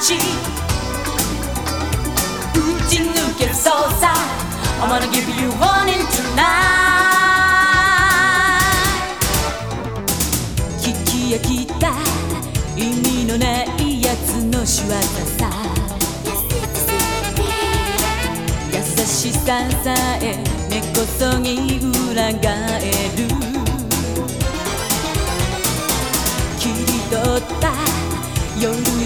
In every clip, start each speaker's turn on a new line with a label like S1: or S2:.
S1: 街。打ち抜ける操作 I wanna give you warning tonight 聞き飽きた意味のないやつの仕業さ。優しささえ根こそぎ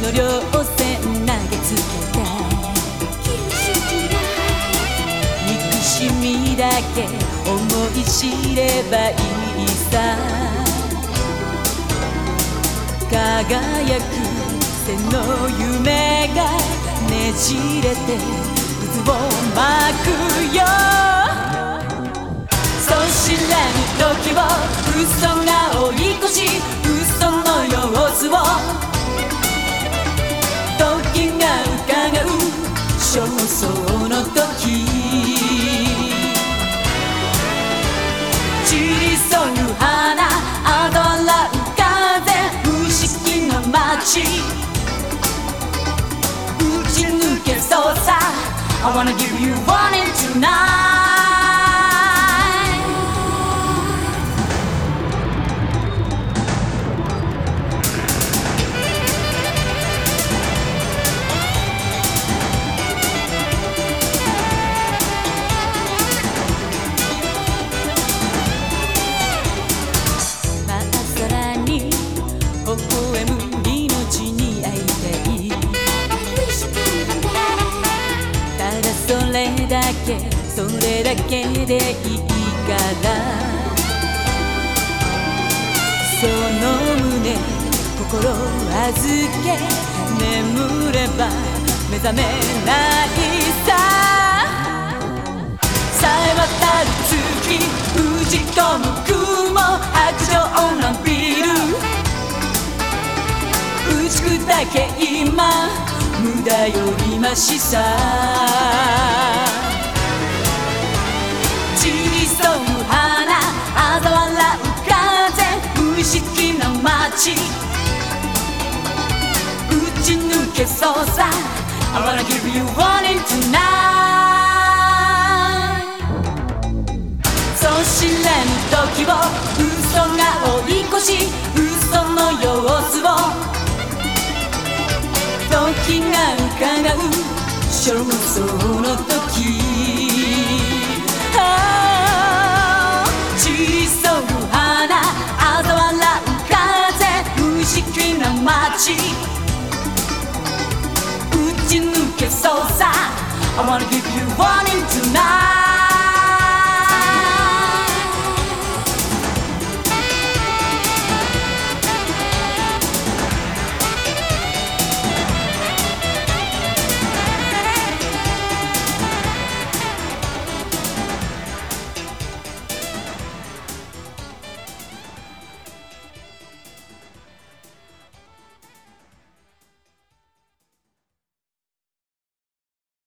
S1: の稜線投げつけて。憎しみだけ思い知ればいいさ。輝く背の夢がねじれて渦を巻くよ。議な街打ち抜けそうさ I wanna give you warning tonight けそれだけでいいから。その胸心預け眠れば目覚めないさ。さえ渡る月打ち込む雲白状のビル。打ち砕け今無駄よりましさ。な街打ち抜けそうさ。I wanna give you warning tonight. そう知らぬ時を嘘が追い越し嘘の様子を。時が伺う。焦燥の時。街打ち抜けそうさ I wanna give you warning tonight